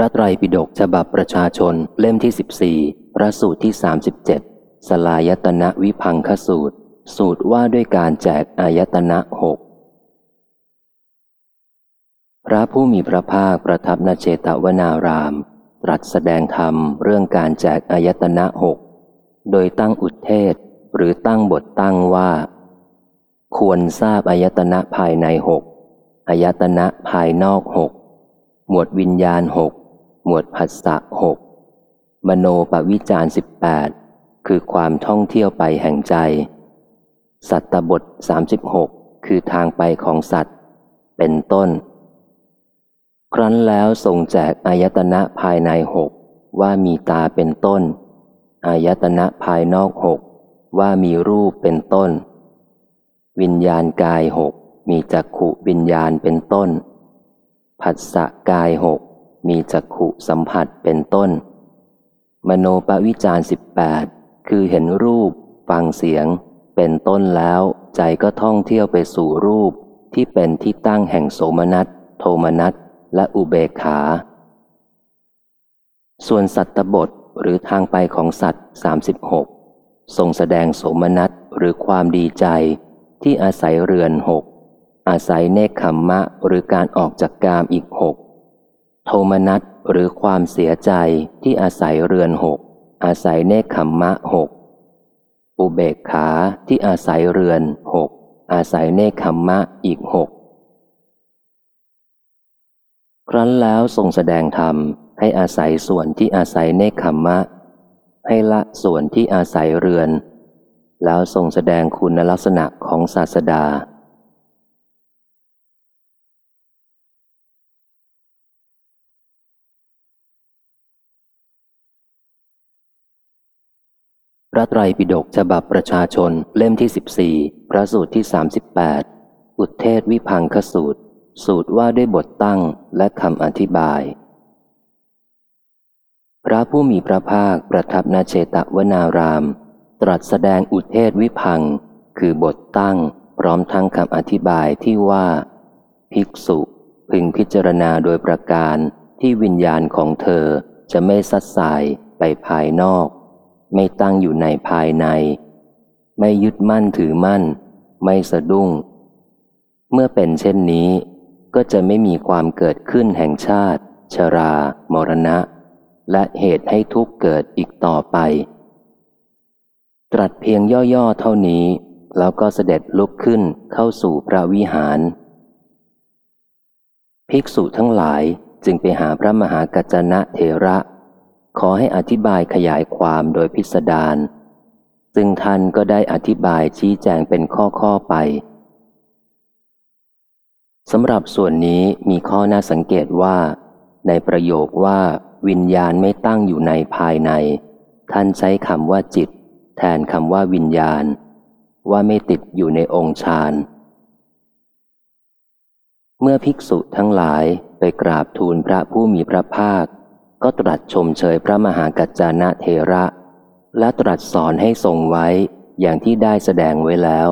ระไตรปิฎกฉบับประชาชนเล่มที่ 14 พระสูตรที่ 37 สลายตนะวิพังคสูตร สูตรว่าด้วยการแจกอายตนะหกพระผู้มีพระภาคประทับนเชตวนาราม ตรัสแสดงธรรมเรื่องการแจกอายตนะหกโดยตั้งอุทเทศหรือตั้งบทตั้งว่า ควรทราบอายตนะภายในหกอายตนะภายนอกหกหมวดวิญญาณหก หมวดผัสสะหกมโนปวิจารสิบแปดคือความท่องเที่ยวไปแห่งใจ สัตตบทสามสิบหกคือทางไปของสัตว์ เป็นต้น ครั้นแล้วทรงแจกอายตนะภายในหกว่ามีตาเป็นต้น อายตนะภายนอกหกว่ามีรูปเป็นต้น วิญญาณกายหกมีจักขุวิญญาณเป็นต้น ผัสสะกายหก มีจักขุสัมผัสเป็นต้น มโนปวิจารสิบแปดคือเห็นรูป ฟังเสียง เป็นต้นแล้ว ใจก็ท่องเที่ยวไปสู่รูป ที่เป็นที่ตั้งแห่งโสมนัส โทมนัส และอุเบกขา ส่วนสัตตบทหรือทางไปของสัตว์ 36 ทรงแสดงโสมนัสหรือความดีใจ ที่อาศัยเรือนหกอาศัยเนคขมมะหรือการออกจากกามอีกหก โทมนัสหรือความเสียใจที่อาศัยเรือนหก อาศัยเนคขมมะหก อุเบกขาที่อาศัยเรือนหก อาศัยเนคขมมะอีกหก ครั้นแล้วทรงแสดงธรรมให้อาศัยส่วนที่อาศัยเนคขมมะ ให้ละส่วนที่อาศัยเรือน แล้วทรงแสดงคุณลักษณะของศาสดา พระไตรปิฎกฉบับประชาชนเล่มที่ 14 พระสูตรที่ 38 อุทเทศวิพังคสูตร สูตรว่าด้วยบทตั้งและคำอธิบาย พระผู้มีพระภาคประทับนาเชตวนาราม ตรัสแสดงอุทเทศวิพัง คือบทตั้ง พร้อมทั้งคำอธิบายที่ว่า ภิกษุพึงพิจารณาโดยประการที่วิญญาณของเธอจะไม่สัดสายไปภายนอก ไม่ตั้งอยู่ในภายใน ไม่ยึดมั่นถือมั่น ไม่สะดุ้ง เมื่อเป็นเช่นนี้ ก็จะไม่มีความเกิดขึ้นแห่งชาติ ชรา มรณะ และเหตุให้ทุกเกิดอีกต่อไป ตรัสเพียงย่อๆเท่านี้ แล้วก็เสด็จลุกขึ้นเข้าสู่พระวิหาร ภิกษุทั้งหลายจึงไปหาพระมหากัจจนะเทระ ขอให้อธิบายขยายความโดยพิสดารซึ่งท่านก็ได้อธิบายชี้แจงเป็นข้อข้อไปสำหรับส่วนนี้มีข้อน่าสังเกตว่า ในประโยคว่า วิญญาณไม่ตั้งอยู่ในภายใน ท่านใช้คำว่าจิต แทนคำว่าวิญญาณ ว่าไม่ติดอยู่ในองค์ฌานเมื่อภิกษุทั้งหลายไปกราบทูลพระผู้มีพระภาค ก็ตรัสชมเชยพระมหากัจจานะเทระ และตรัสสอนให้ทรงไว้อย่างที่ได้แสดงไว้แล้ว